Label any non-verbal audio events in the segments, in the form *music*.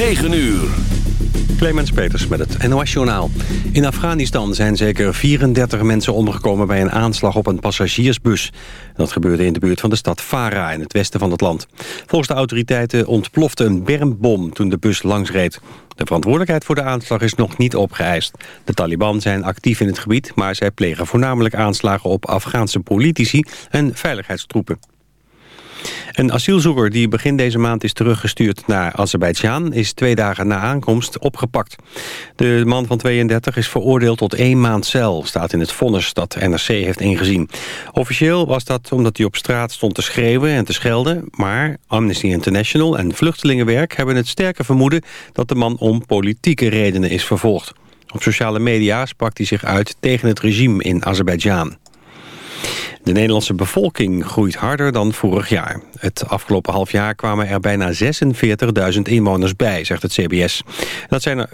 9 uur. Clemens Peters met het NOS-journaal. In Afghanistan zijn zeker 34 mensen omgekomen bij een aanslag op een passagiersbus. Dat gebeurde in de buurt van de stad Farah in het westen van het land. Volgens de autoriteiten ontplofte een bermbom toen de bus langsreed. De verantwoordelijkheid voor de aanslag is nog niet opgeëist. De Taliban zijn actief in het gebied, maar zij plegen voornamelijk aanslagen op Afghaanse politici en veiligheidstroepen. Een asielzoeker die begin deze maand is teruggestuurd naar Azerbeidzjan... is twee dagen na aankomst opgepakt. De man van 32 is veroordeeld tot één maand cel... staat in het vonnis dat NRC heeft ingezien. Officieel was dat omdat hij op straat stond te schreeuwen en te schelden... maar Amnesty International en Vluchtelingenwerk hebben het sterke vermoeden... dat de man om politieke redenen is vervolgd. Op sociale media sprak hij zich uit tegen het regime in Azerbeidzjan. De Nederlandse bevolking groeit harder dan vorig jaar. Het afgelopen half jaar kwamen er bijna 46.000 inwoners bij, zegt het CBS. Dat zijn er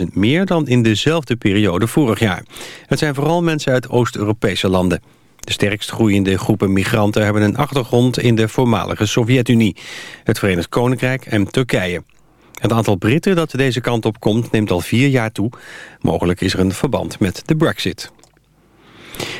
14.000 meer dan in dezelfde periode vorig jaar. Het zijn vooral mensen uit Oost-Europese landen. De sterkst groeiende groepen migranten hebben een achtergrond in de voormalige Sovjet-Unie, het Verenigd Koninkrijk en Turkije. Het aantal Britten dat deze kant op komt neemt al vier jaar toe. Mogelijk is er een verband met de brexit.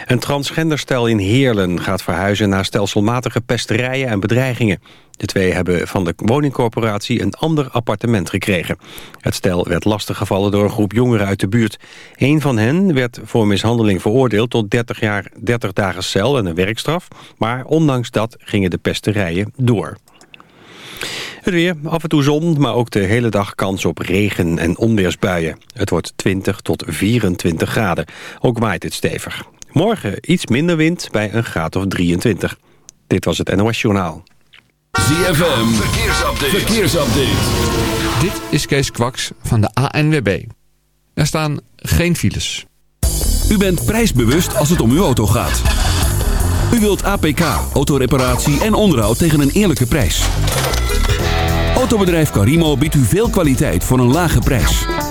Een transgenderstel in Heerlen gaat verhuizen naar stelselmatige pesterijen en bedreigingen. De twee hebben van de woningcorporatie een ander appartement gekregen. Het stel werd lastiggevallen door een groep jongeren uit de buurt. Een van hen werd voor mishandeling veroordeeld tot 30, jaar, 30 dagen cel en een werkstraf. Maar ondanks dat gingen de pesterijen door. Het weer, af en toe zon, maar ook de hele dag kans op regen- en onweersbuien. Het wordt 20 tot 24 graden. Ook waait het stevig. Morgen iets minder wind bij een graad of 23. Dit was het NOS Journaal. ZFM, verkeersupdate. verkeersupdate. Dit is Kees Kwaks van de ANWB. Er staan geen files. U bent prijsbewust als het om uw auto gaat. U wilt APK, autoreparatie en onderhoud tegen een eerlijke prijs. Autobedrijf Carimo biedt u veel kwaliteit voor een lage prijs.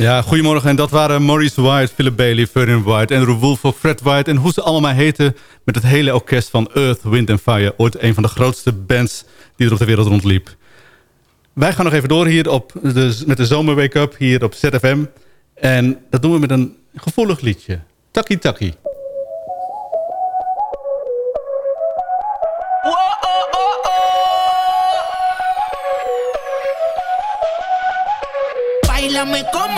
Ja, goedemorgen. En dat waren Maurice White, Philip Bailey, Vernon White, Andrew Wolf, Fred White. En hoe ze allemaal heten met het hele orkest van Earth, Wind and Fire. Ooit een van de grootste bands die er op de wereld rondliep. Wij gaan nog even door hier op de, met de Zomer Wake Up hier op ZFM. En dat doen we met een gevoelig liedje. Taki Taki.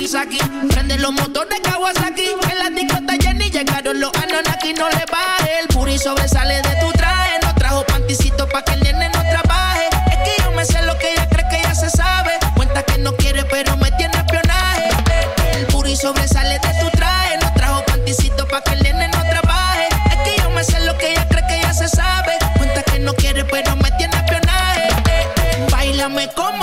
Prende los motores Kawasaki. En la discota Jenny llegaron los Anonaki. No le baje. El puri sobresale de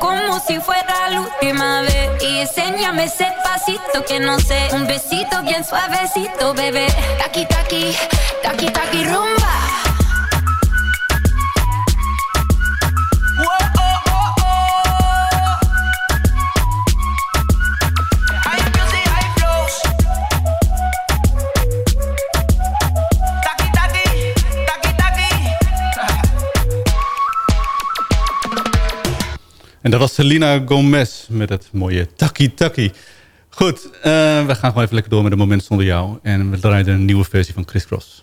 como si fuera la última vez. Y enséñame ese pasito que no sé. Un besito bien suavecito, bebé. Taki, taki, taki, taki, rumba En dat was Selena Gomez met het mooie Taki Taki. Goed, uh, we gaan gewoon even lekker door met een moment zonder jou. En we draaien een nieuwe versie van Chris Cross.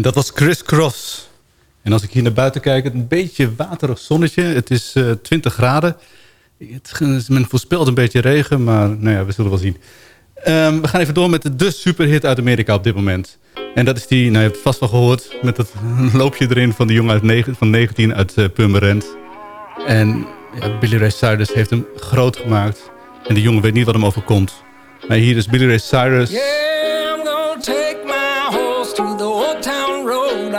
En dat was Chris Cross. En als ik hier naar buiten kijk, een beetje waterig zonnetje. Het is eh 20 graden. Het, men voorspelt een beetje regen, maar nou ja, we zullen wel zien. Ehm, we gaan even door met de, de superhit uit Amerika op dit moment. En dat is die, nou je hebt het vast wel gehoord... met dat *laughs* loopje erin van die jongen uit van 19 uit Purmerend. En Billy Ray Cyrus heeft hem groot gemaakt. En die jongen weet niet wat hem overkomt. Maar hier is Billy Ray Cyrus... Yeah,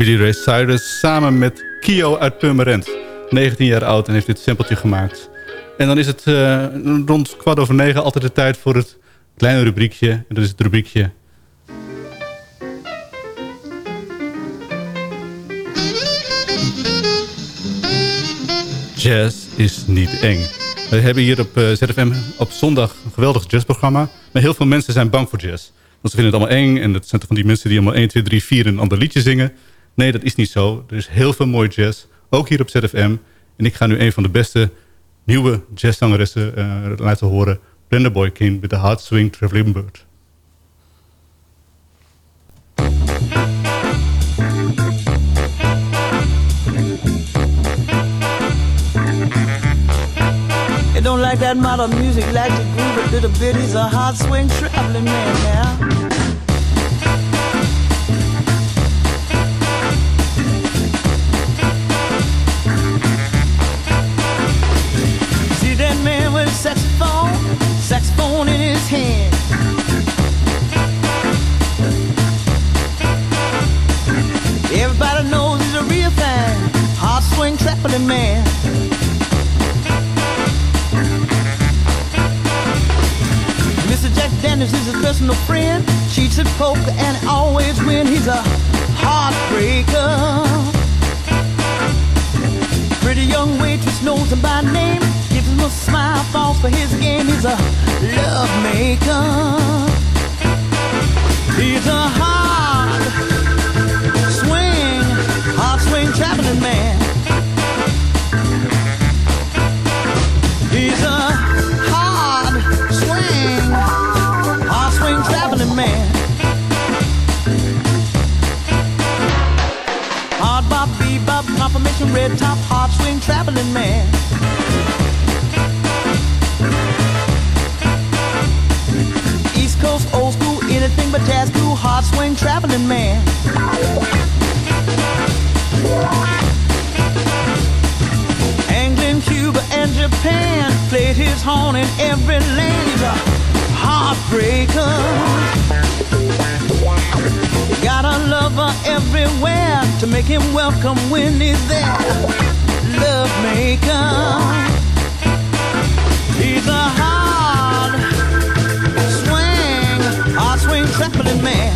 Billy Ray Cyrus samen met Kio uit Purmerend. 19 jaar oud en heeft dit simpeltje gemaakt. En dan is het eh, rond kwart over negen altijd de tijd voor het kleine rubriekje. En dat is het rubriekje... Jazz is niet eng. We hebben hier op eh, ZFM op zondag een geweldig jazzprogramma. Maar heel veel mensen zijn bang voor jazz. Want ze vinden het allemaal eng. En dat zijn toch van die mensen die allemaal 1, 2, 3, 4 een ander liedje zingen. Nee, dat is niet zo. Er is heel veel mooie jazz, ook hier op ZFM. En ik ga nu een van de beste nieuwe jazzzangeressen uh, laten horen. Brenda Boykin met de Hard Swing Traveling Bird. Don't like that music, like to groove a swing traveling. Saxophone in his hand. Everybody knows he's a real fan, hard swing traveling man. Mr. Jack Daniels is his personal friend, cheats at poker and always win. He's a heartbreaker. Pretty young waitress knows him by name a smile falls for his game. He's a love maker. He's a hard swing, hard swing traveling man. He's a hard swing, hard swing traveling man. Hard bop, bebop, confirmation, red top, hard swing traveling man. Make him welcome when he's there. Love maker. He's a hard swing hard swing, trampling man.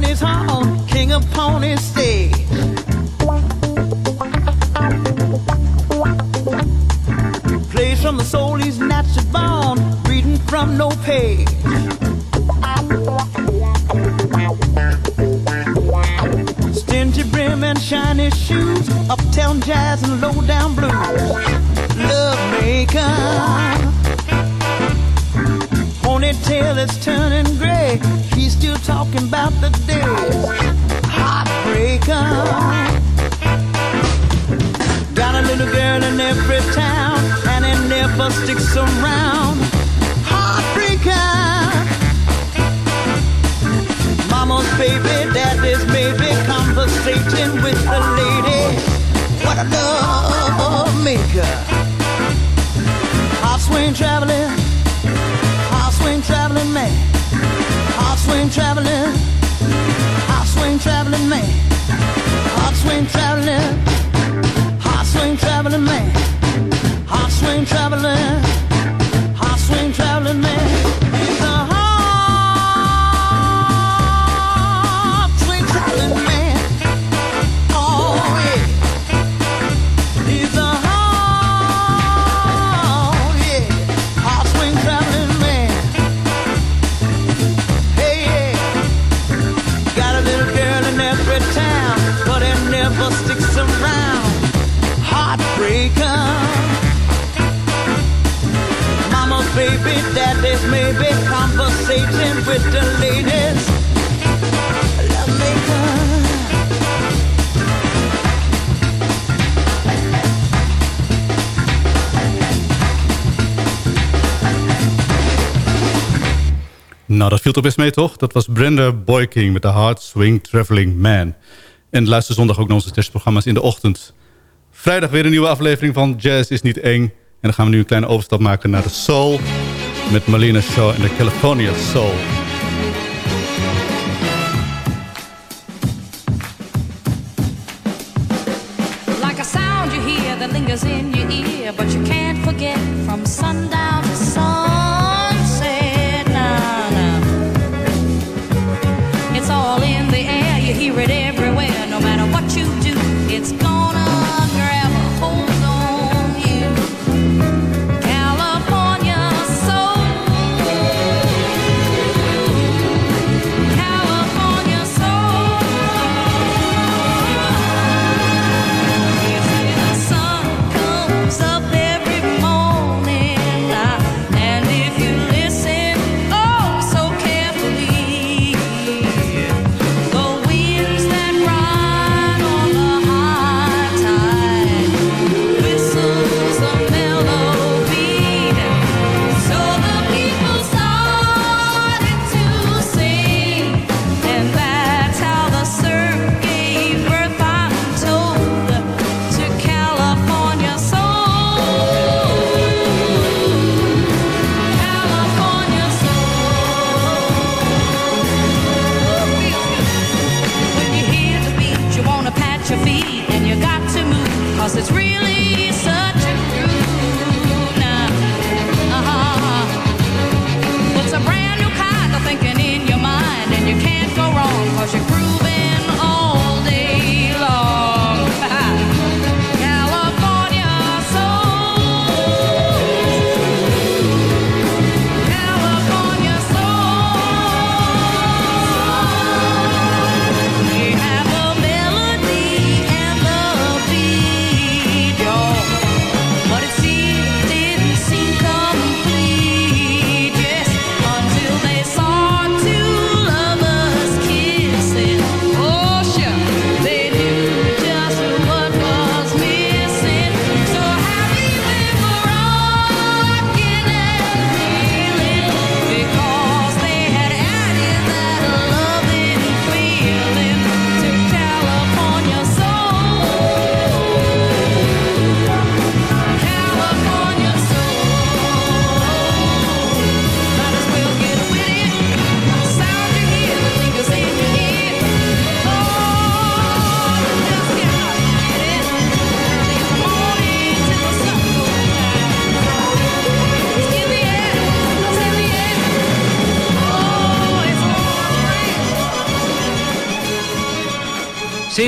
ponies home, king of ponies stay. Plays from the soul he's natural born, reading from no page. Stingy brim and shiny shoes, uptown jazz and lowdown blues. Love maker. Ponytail that's turning gray Still talking about the days. Heartbreaker, got a little girl in every town, and it never sticks around. Heartbreaker, mama's baby, daddy's baby conversating with the lady. What a love maker. Hot swing traveling, hot swing traveling man. Hot swing traveling, hot swing traveling man. Hot swing traveling, hot swing traveling man. Hot swing traveling, hot swing traveling man. Uh-huh. maybe conversating with the ladies. Nou, dat viel toch best mee, toch? Dat was Brenda Boyking met de Hard Swing Traveling Man. En luister zondag ook naar onze testprogramma's in de ochtend. Vrijdag weer een nieuwe aflevering van Jazz is niet eng. En dan gaan we nu een kleine overstap maken naar de soul... met Marlena Shaw en de California Soul. Like a sound you hear that lingers in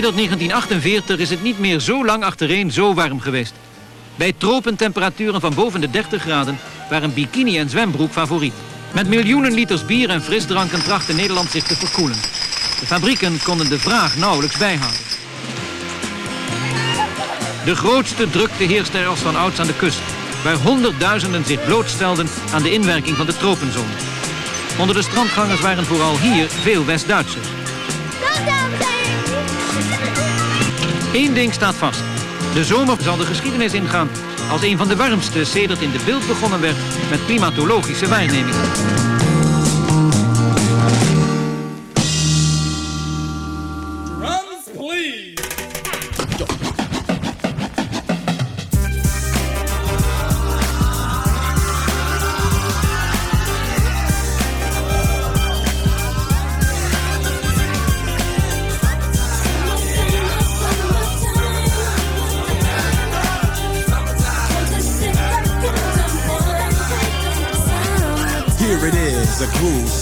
Sedert 1948 is het niet meer zo lang achtereen zo warm geweest. Bij tropentemperaturen van boven de 30 graden waren bikini en zwembroek favoriet. Met miljoenen liters bier en frisdranken trachtte Nederland zich te verkoelen. De fabrieken konden de vraag nauwelijks bijhouden. De grootste drukte heerste er als van ouds aan de kust, waar honderdduizenden zich blootstelden aan de inwerking van de tropenzon. Onder de strandgangers waren vooral hier veel West-Duitsers. Eén ding staat vast. De zomer zal de geschiedenis ingaan als een van de warmste sedert in de beeld begonnen werd met klimatologische waarnemingen.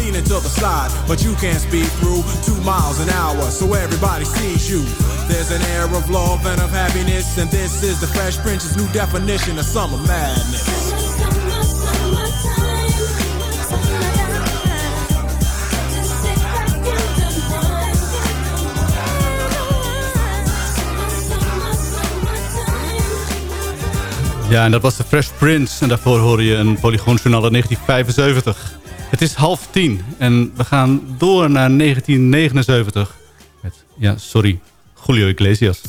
leaning to the side, but you can't speed through two miles an hour, so everybody sees you. There's an air of love and of happiness, and this is the Fresh Prince's new definition of summer madness. Ja, en dat was de Fresh Prince. En daarvoor hoorde je een Polygoonjournaal uit 1975. Het is half tien en we gaan door naar 1979. Met, ja, sorry, Julio Iglesias.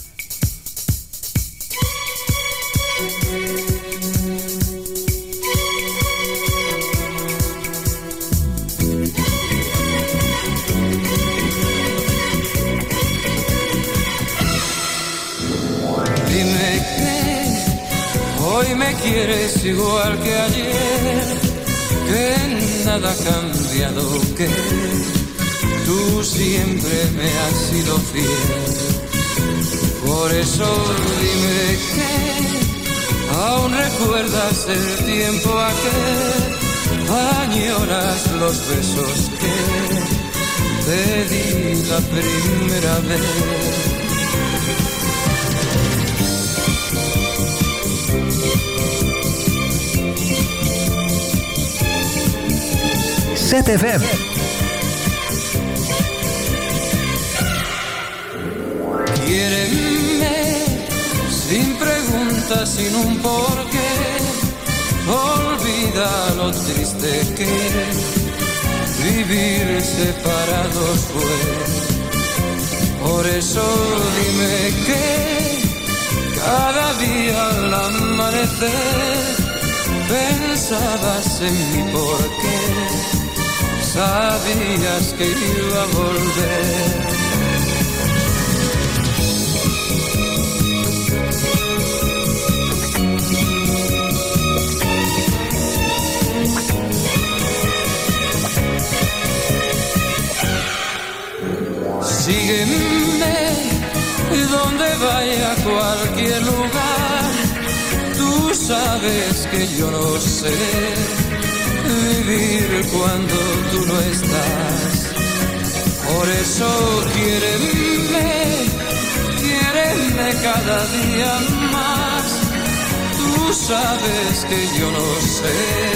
Dime que hoy me quieres igual que ayer, que nada ha cambiado, que tú siempre me has sido fiel. Por eso dime que aún recuerdas el tiempo aquel, añoras los besos que te di la primera vez. ZFM. Quiéreme sin preguntas, sin un porqué. Olvida lo triste que vivir separados fue. Por eso dime que cada día al amanecer pensabas en mí porque sabías que iba a volver. Sígueme donde vaya cualquier lugar. Tú sabes que yo no sé vivir cuando tú no estás. Por eso quiéreme, quiéreme cada día más. Tú sabes que yo no sé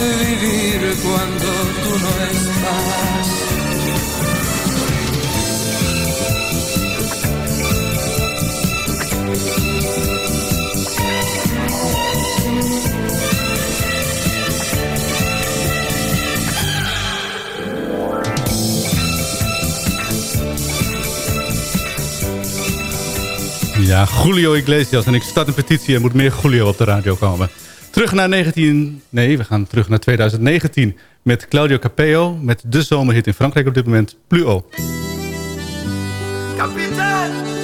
vivir cuando tú no estás. Ja, Julio Iglesias. En ik start een petitie en moet meer Julio op de radio komen. Terug naar 19... Nee, we gaan terug naar 2019 met Claudio Capeo... met de zomerhit in Frankrijk op dit moment, Pluo. Capitaine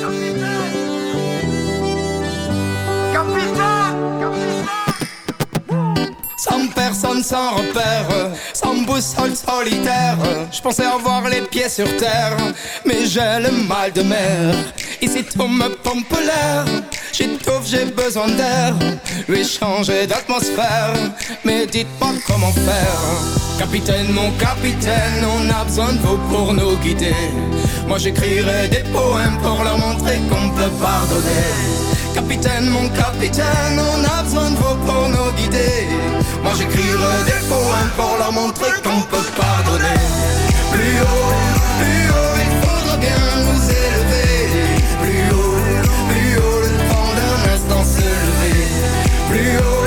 Sans personne, sans repère, sans boussole solitaire. Je pensais avoir les pieds sur terre, mais j'ai le mal de mer. Ici tout me pompe l'air, j'étouffe, j'ai besoin d'air. Lui changer d'atmosphère, mais dites-moi comment faire. Capitaine, mon capitaine, on a besoin de vous pour nous guider. Moi j'écrirai des poèmes pour leur montrer qu'on peut pardonner. Capitaine, mon capitaine, on a besoin de vous pour nous guider. Moi j'écrirai des poèmes pour leur montrer qu'on peut pardonner. Plus haut, plus haut, il faudra bien nous élever. Plus haut, plus haut, le temps d'un instant se lever. Plus haut,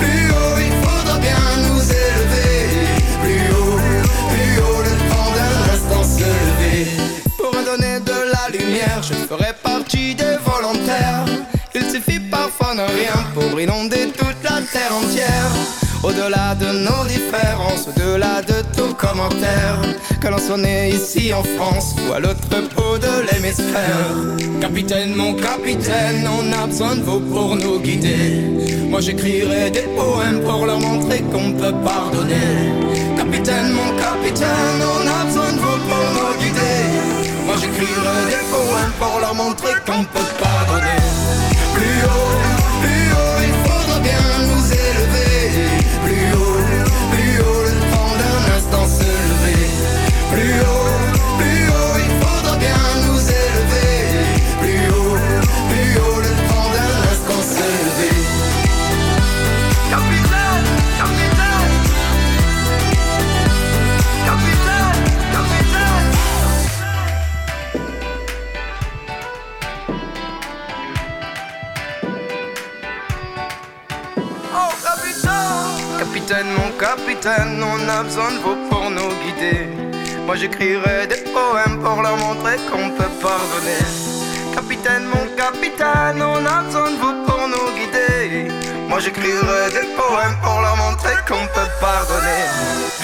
plus haut, il faudra bien nous élever. Plus haut, plus haut, le temps d'un instant se lever. Pour donner de la lumière, je ferai partie des volontaires. Il suffit parfois de rien pour inonder toute la terre entière. Au-delà de nos différences, au-delà de tout commentaire, que l'on soit né ici en France ou à l'autre bout de l'hémisphère. Capitaine, mon capitaine, on a besoin de vous pour nous guider. Moi j'écrirai des poèmes pour leur montrer qu'on peut pardonner. Capitaine, mon capitaine, on a besoin de vous pour nous guider. Moi j'écrirai des poèmes pour leur montrer qu'on peut pardonner. Capitaine, on a besoin de vous pour nous guider. Moi j'écrirai des poèmes pour leur montrer qu'on peut pardonner. Capitaine, mon capitaine, on a besoin de vous pour nous guider. Moi j'écrirai des poèmes pour leur montrer qu'on peut pardonner.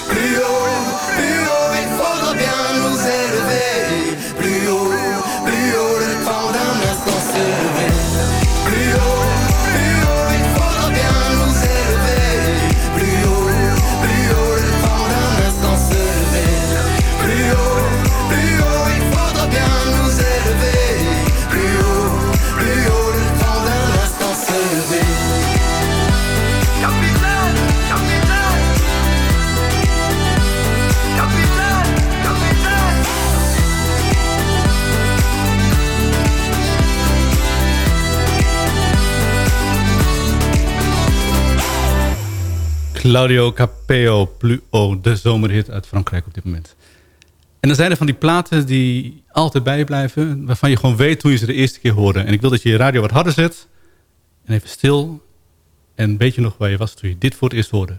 Plus haut, plus haut, il faudra bien nous élever Claudio Capeo, Pluo, de zomerhit uit Frankrijk op dit moment. En dan zijn er van die platen die altijd bij je blijven... waarvan je gewoon weet hoe je ze de eerste keer hoorde. En ik wil dat je je radio wat harder zet. En even stil. En weet je nog waar je was toen je dit voor het eerst hoorde?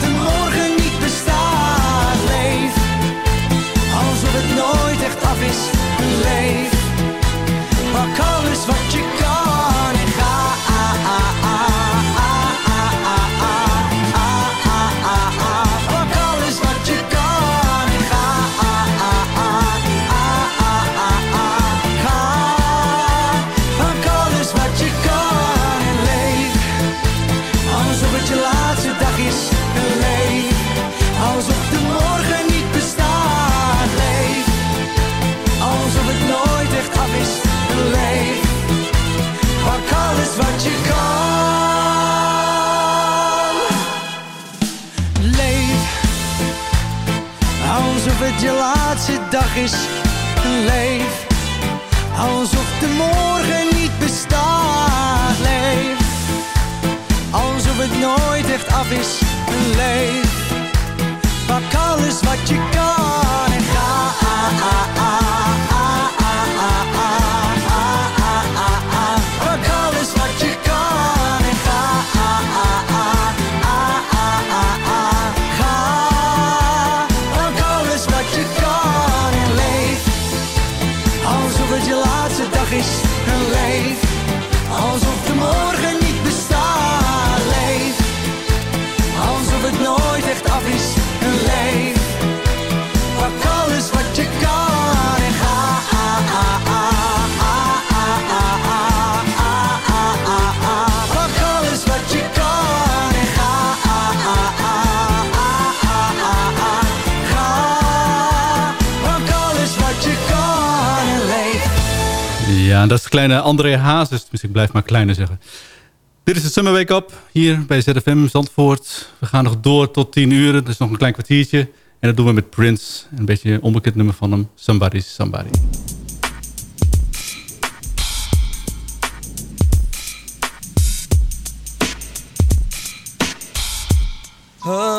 de morgen niet bestaat. Leef, alsof het nooit echt af is leef alsof de morgen niet bestaat. Leef alsof het nooit echt af is. Leef pak alles wat je kan en ga. Dat is kleine André Hazes. Dus ik blijf maar kleine zeggen. Dit is de Summer Wake Up hier bij ZFM Zandvoort. We gaan nog door tot 10 uur. Dat is nog een klein kwartiertje. En dat doen we met Prince. Een beetje een onbekend nummer van hem. Somebody's Somebody. Oh.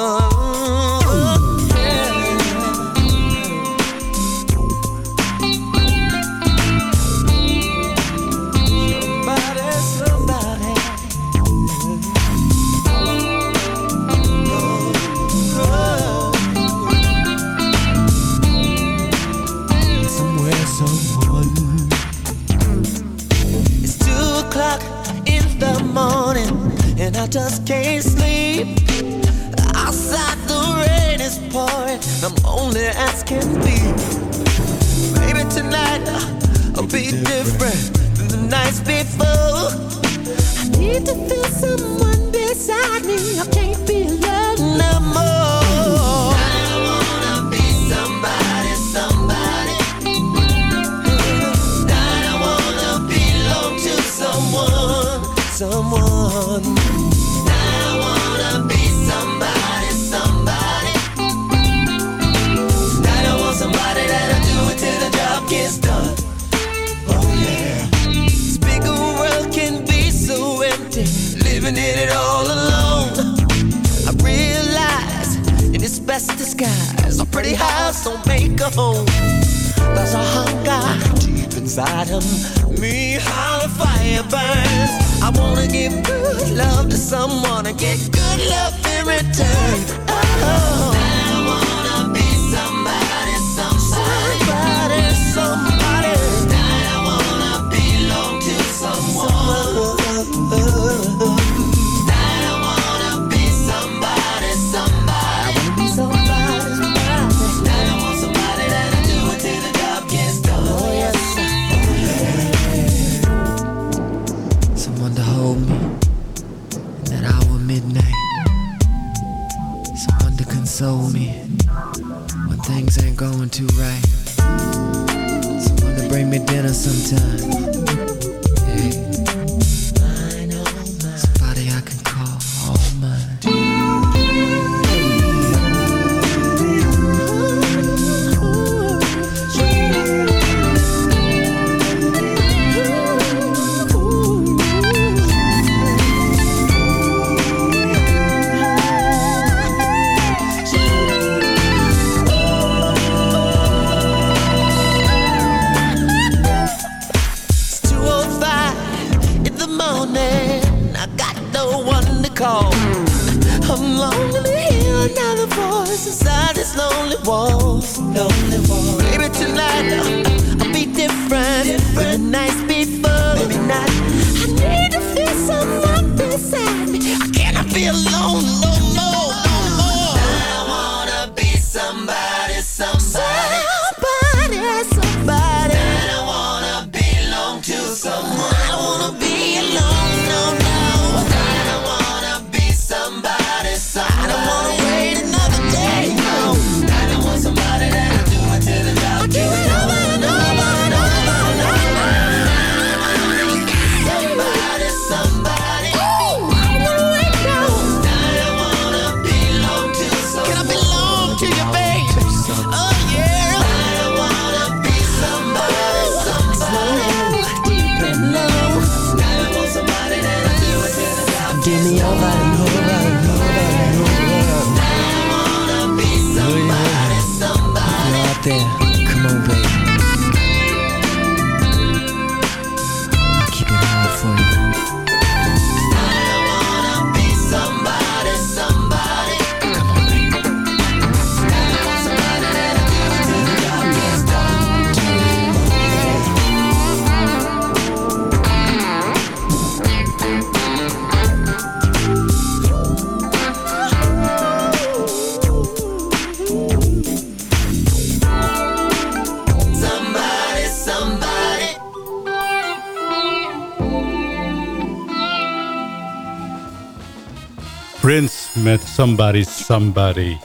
Somebody Somebody.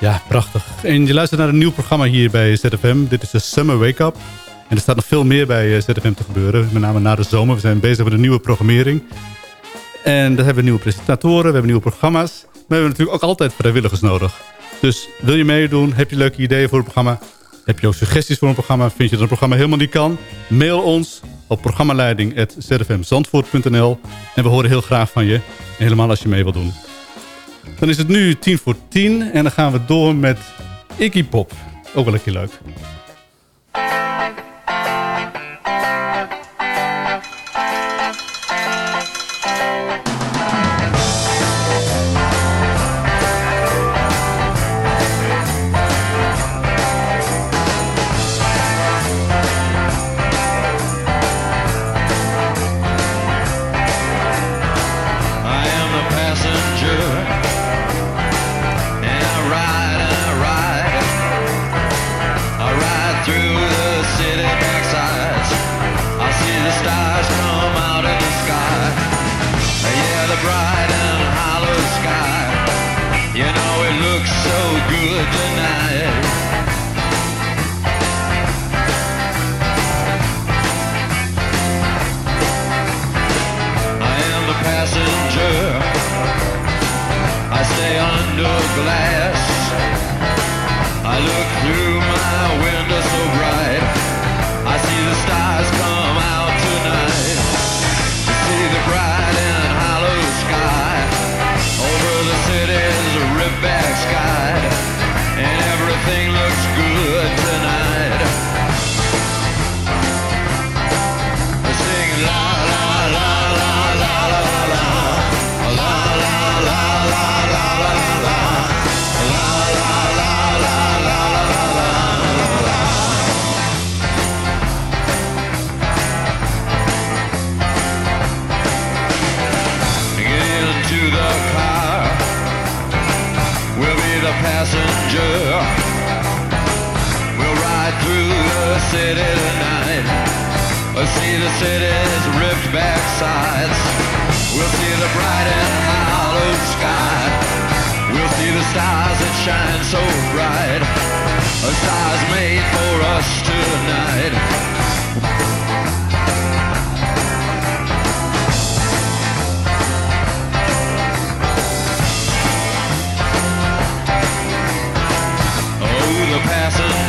Ja, prachtig. En je luistert naar een nieuw programma hier bij ZFM. Dit is de Summer Wake Up. En er staat nog veel meer bij eh, ZFM te gebeuren. Met name na de zomer. We zijn bezig met een nieuwe programmering. En daar hebben we nieuwe presentatoren, we hebben nieuwe programma's. Maar we hebben natuurlijk ook altijd vrijwilligers nodig. Dus wil je meedoen? Heb je leuke ideeën voor het programma? Heb je ook suggesties voor een programma? Vind je dat een programma helemaal niet kan? Mail ons op programmaleiding.zfmzandvoort.nl En we horen heel graag van je. Helemaal als je mee wilt doen. Dan is het nu tien voor tien. En dan gaan we door met Iggy Pop. Ook wel een keer leuk.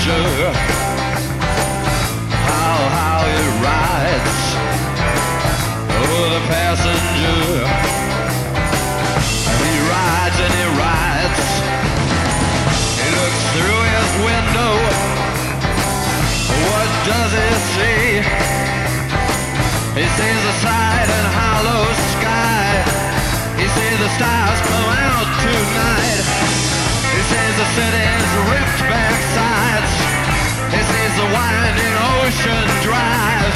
Passenger. How, how it rides. Oh, the passenger. He rides and he rides. He looks through his window. What does he see? He sees the side and hollow sky. He sees the stars come out tonight. He sees the city's ripped back winding ocean drive.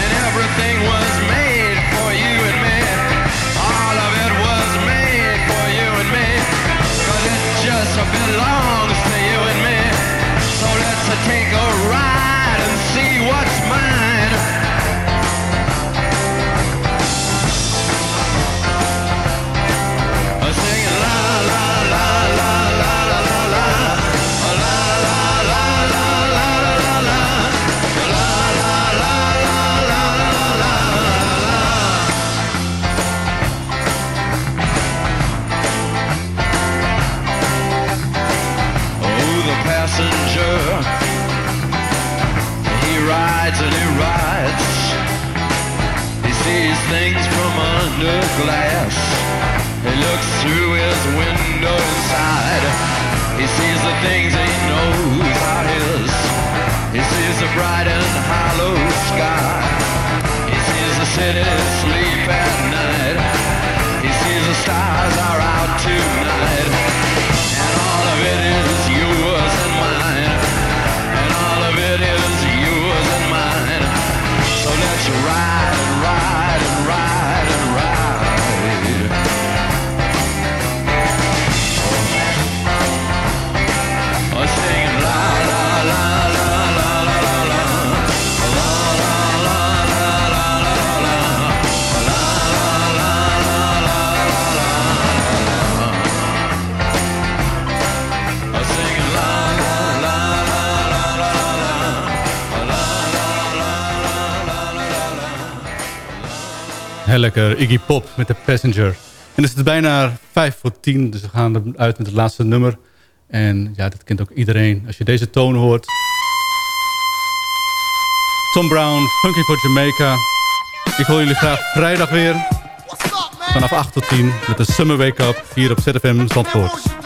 And everything was made for you and me. All of it was made for you and it just belongs to you and me. So let's take a ride rides and he rides. He sees things from under glass. He looks through his window inside. He sees the things he knows are his. He sees the bright and hollow sky. He sees the city sleep at night. He sees the stars are out tonight. And all of it is yours lekker. Iggy Pop met de Passenger. En het is het bijna 5 voor 10, dus we gaan eruit met het laatste nummer. En ja, dat kent ook iedereen. Als je deze toon hoort... Tom Brown, Funky for Jamaica. Ik hoor jullie graag vrijdag weer. Vanaf 8 tot 10 met de Summer Wake Up hier op ZFM Zandvoort.